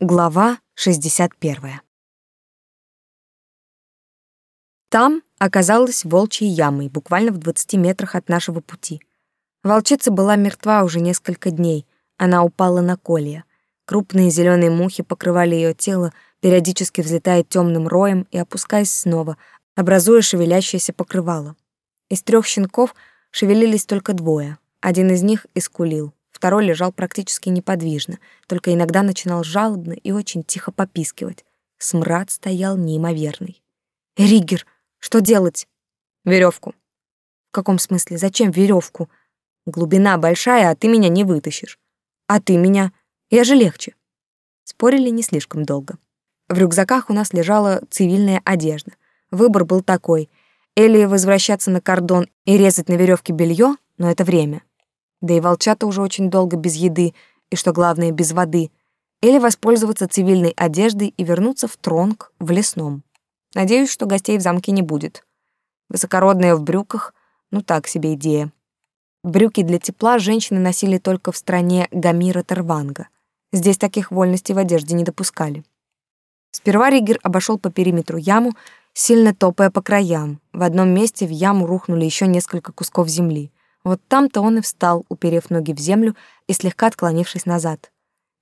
Глава 61. Там оказалась волчьей ямой, буквально в 20 метрах от нашего пути. Волчица была мертва уже несколько дней. Она упала на колья. Крупные зеленые мухи покрывали ее тело, периодически взлетая темным роем и опускаясь снова, образуя шевелящееся покрывало. Из трех щенков шевелились только двое. Один из них искулил. Второй лежал практически неподвижно, только иногда начинал жалобно и очень тихо попискивать. Смрад стоял неимоверный. «Риггер, что делать?» Веревку. «В каком смысле? Зачем веревку? Глубина большая, а ты меня не вытащишь. А ты меня? Я же легче». Спорили не слишком долго. В рюкзаках у нас лежала цивильная одежда. Выбор был такой — или возвращаться на кордон и резать на веревке белье, но это время. Да и волчата уже очень долго без еды и, что главное, без воды. Или воспользоваться цивильной одеждой и вернуться в Тронг в лесном. Надеюсь, что гостей в замке не будет. Высокородная в брюках, ну так себе идея. Брюки для тепла женщины носили только в стране Гамира Тарванга. Здесь таких вольностей в одежде не допускали. Сперва Ригер обошел по периметру яму, сильно топая по краям. В одном месте в яму рухнули еще несколько кусков земли. Вот там-то он и встал, уперев ноги в землю и слегка отклонившись назад.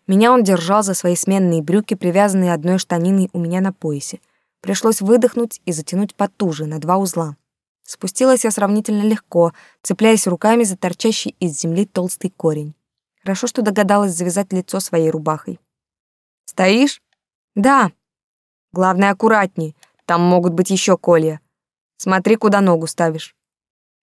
Меня он держал за свои сменные брюки, привязанные одной штаниной у меня на поясе. Пришлось выдохнуть и затянуть потуже, на два узла. Спустилась я сравнительно легко, цепляясь руками за торчащий из земли толстый корень. Хорошо, что догадалась завязать лицо своей рубахой. «Стоишь?» «Да». «Главное, аккуратней, там могут быть еще колья. Смотри, куда ногу ставишь».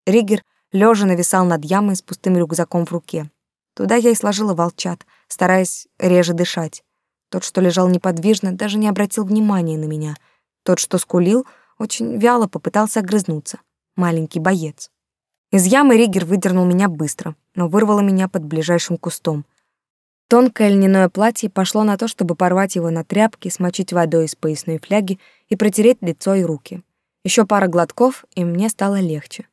Ригер лежа нависал над ямой с пустым рюкзаком в руке. Туда я и сложила волчат, стараясь реже дышать. Тот, что лежал неподвижно, даже не обратил внимания на меня. Тот, что скулил, очень вяло попытался огрызнуться. Маленький боец. Из ямы Ригер выдернул меня быстро, но вырвало меня под ближайшим кустом. Тонкое льняное платье пошло на то, чтобы порвать его на тряпки, смочить водой из поясной фляги и протереть лицо и руки. Еще пара глотков, и мне стало легче.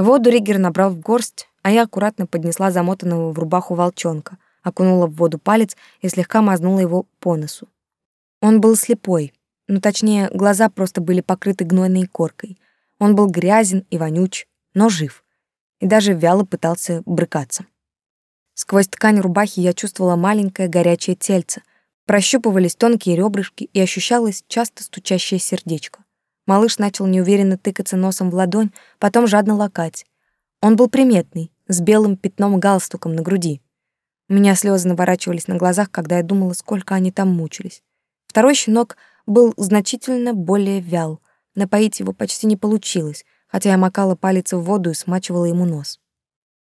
Воду Ригер набрал в горсть, а я аккуратно поднесла замотанного в рубаху волчонка, окунула в воду палец и слегка мазнула его по носу. Он был слепой, ну точнее, глаза просто были покрыты гнойной коркой. Он был грязен и вонюч, но жив. И даже вяло пытался брыкаться. Сквозь ткань рубахи я чувствовала маленькое горячее тельце. Прощупывались тонкие ребрышки и ощущалось часто стучащее сердечко. Малыш начал неуверенно тыкаться носом в ладонь, потом жадно лакать. Он был приметный, с белым пятном галстуком на груди. У меня слезы наворачивались на глазах, когда я думала, сколько они там мучились. Второй щенок был значительно более вял. Напоить его почти не получилось, хотя я макала палец в воду и смачивала ему нос.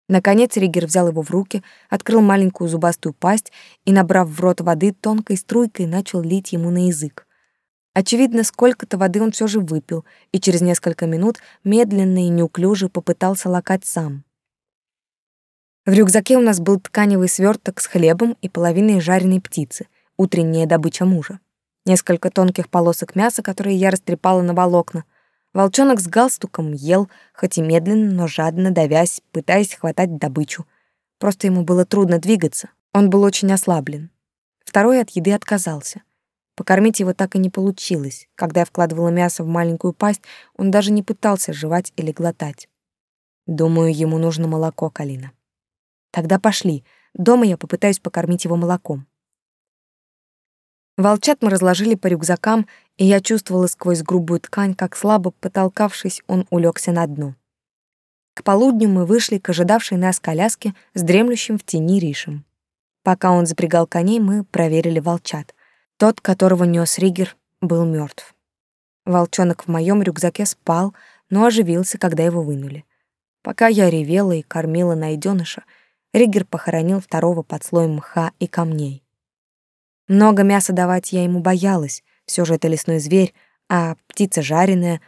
Наконец Ригер взял его в руки, открыл маленькую зубастую пасть и, набрав в рот воды, тонкой струйкой начал лить ему на язык. Очевидно, сколько-то воды он все же выпил, и через несколько минут медленно и неуклюже попытался лакать сам. В рюкзаке у нас был тканевый сверток с хлебом и половиной жареной птицы, утренняя добыча мужа. Несколько тонких полосок мяса, которые я растрепала на волокна. Волчонок с галстуком ел, хоть и медленно, но жадно давясь, пытаясь хватать добычу. Просто ему было трудно двигаться, он был очень ослаблен. Второй от еды отказался. Покормить его так и не получилось. Когда я вкладывала мясо в маленькую пасть, он даже не пытался жевать или глотать. Думаю, ему нужно молоко, Калина. Тогда пошли. Дома я попытаюсь покормить его молоком. Волчат мы разложили по рюкзакам, и я чувствовала сквозь грубую ткань, как слабо потолкавшись, он улегся на дно. К полудню мы вышли к ожидавшей нас коляске с дремлющим в тени Ришем. Пока он запрягал коней, мы проверили волчат. Тот, которого нес Ригер, был мертв. Волчонок в моем рюкзаке спал, но оживился, когда его вынули. Пока я ревела и кормила найденыша, Ригер похоронил второго под слоем мха и камней. Много мяса давать я ему боялась, все же это лесной зверь, а птица жареная,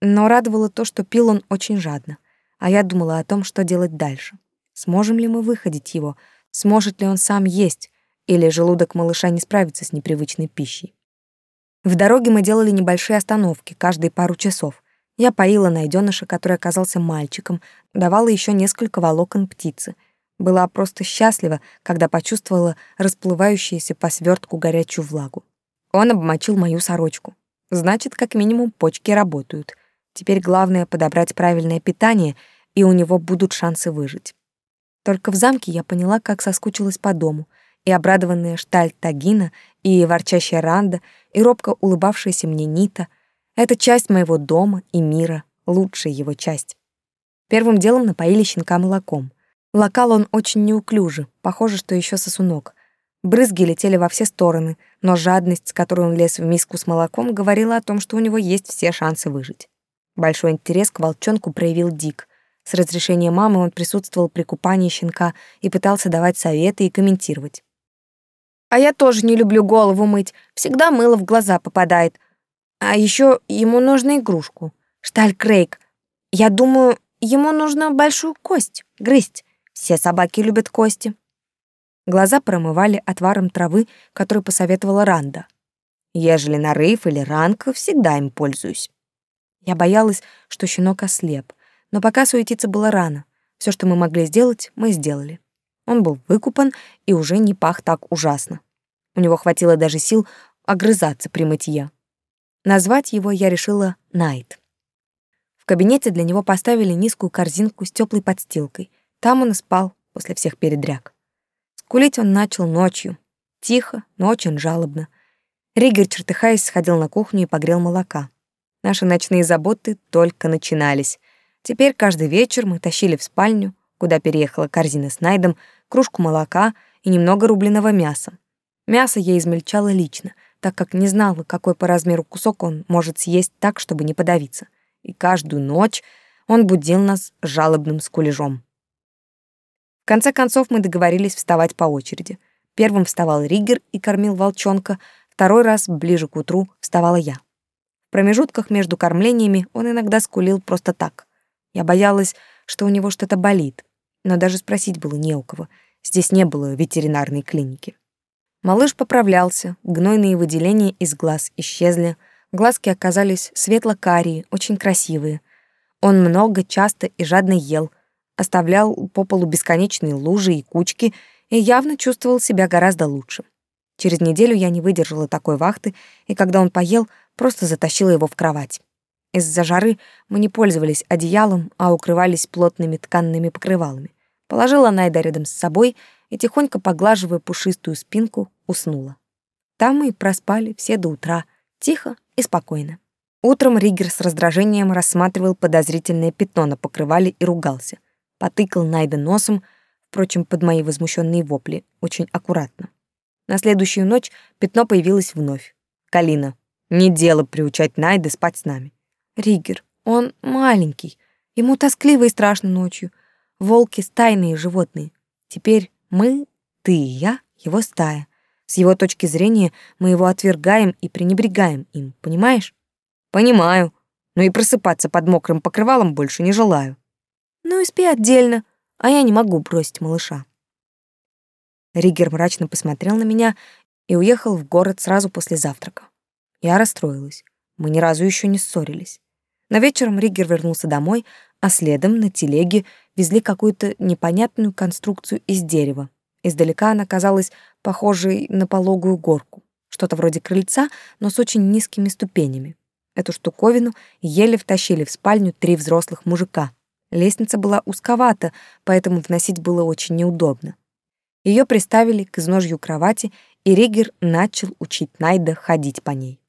но радовало то, что пил он очень жадно, а я думала о том, что делать дальше. Сможем ли мы выходить его, сможет ли он сам есть, или желудок малыша не справится с непривычной пищей. В дороге мы делали небольшие остановки, каждые пару часов. Я поила найденыша, который оказался мальчиком, давала еще несколько волокон птицы. Была просто счастлива, когда почувствовала расплывающуюся по свертку горячую влагу. Он обмочил мою сорочку. Значит, как минимум почки работают. Теперь главное подобрать правильное питание, и у него будут шансы выжить. Только в замке я поняла, как соскучилась по дому, и обрадованная шталь Тагина, и ворчащая Ранда, и робко улыбавшаяся мне Нита — это часть моего дома и мира, лучшая его часть. Первым делом напоили щенка молоком. Локал он очень неуклюже, похоже, что еще сосунок. Брызги летели во все стороны, но жадность, с которой он лез в миску с молоком, говорила о том, что у него есть все шансы выжить. Большой интерес к волчонку проявил Дик. С разрешения мамы он присутствовал при купании щенка и пытался давать советы и комментировать. «А я тоже не люблю голову мыть, всегда мыло в глаза попадает. А еще ему нужно игрушку. Шталь Крейг. Я думаю, ему нужно большую кость грызть. Все собаки любят кости. Глаза промывали отваром травы, который посоветовала Ранда. Ежели нарыв или ранка, всегда им пользуюсь. Я боялась, что щенок ослеп, но пока суетиться было рано. Все, что мы могли сделать, мы сделали. Он был выкупан и уже не пах так ужасно. У него хватило даже сил огрызаться при мытье. Назвать его я решила Найт. В кабинете для него поставили низкую корзинку с теплой подстилкой — там он и спал после всех передряг. Скулить он начал ночью. Тихо, но очень жалобно. Ригер, чертыхаясь, сходил на кухню и погрел молока. Наши ночные заботы только начинались. Теперь каждый вечер мы тащили в спальню, куда переехала корзина с найдом, кружку молока и немного рубленого мяса. Мясо я измельчала лично, так как не знала, какой по размеру кусок он может съесть так, чтобы не подавиться. И каждую ночь он будил нас жалобным скулежом. В конце концов мы договорились вставать по очереди. Первым вставал Ригер и кормил волчонка, второй раз, ближе к утру, вставала я. В промежутках между кормлениями он иногда скулил просто так. Я боялась, что у него что-то болит, но даже спросить было не у кого. Здесь не было ветеринарной клиники. Малыш поправлялся, гнойные выделения из глаз исчезли, глазки оказались светло-карие, очень красивые. Он много, часто и жадно ел — оставлял по полу бесконечные лужи и кучки и явно чувствовал себя гораздо лучше. Через неделю я не выдержала такой вахты, и когда он поел, просто затащила его в кровать. Из-за жары мы не пользовались одеялом, а укрывались плотными тканными покрывалами. Положила Найда рядом с собой и, тихонько поглаживая пушистую спинку, уснула. Там мы проспали все до утра, тихо и спокойно. Утром Ригер с раздражением рассматривал подозрительное пятно на покрывале и ругался потыкал Найда носом, впрочем, под мои возмущенные вопли, очень аккуратно. На следующую ночь пятно появилось вновь. Калина, не дело приучать Найда спать с нами. Ригер, он маленький, ему тоскливо и страшно ночью. Волки — стайные животные. Теперь мы, ты и я, его стая. С его точки зрения мы его отвергаем и пренебрегаем им, понимаешь? Понимаю, но и просыпаться под мокрым покрывалом больше не желаю. Ну и спи отдельно, а я не могу бросить малыша. Ригер мрачно посмотрел на меня и уехал в город сразу после завтрака. Я расстроилась. Мы ни разу еще не ссорились. Но вечером Ригер вернулся домой, а следом на телеге везли какую-то непонятную конструкцию из дерева. Издалека она казалась похожей на пологую горку. Что-то вроде крыльца, но с очень низкими ступенями. Эту штуковину еле втащили в спальню три взрослых мужика — Лестница была узковата, поэтому вносить было очень неудобно. Ее приставили к изножью кровати, и Ригер начал учить Найда ходить по ней.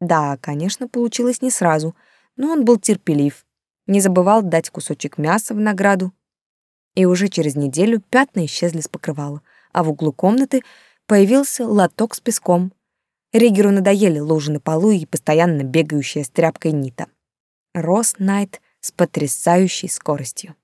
Да, конечно, получилось не сразу, но он был терпелив, не забывал дать кусочек мяса в награду. И уже через неделю пятна исчезли с покрывала, а в углу комнаты появился лоток с песком. Ригеру надоели лужи на полу и постоянно бегающая с тряпкой Нита. Рос Найт с потрясающей скоростью.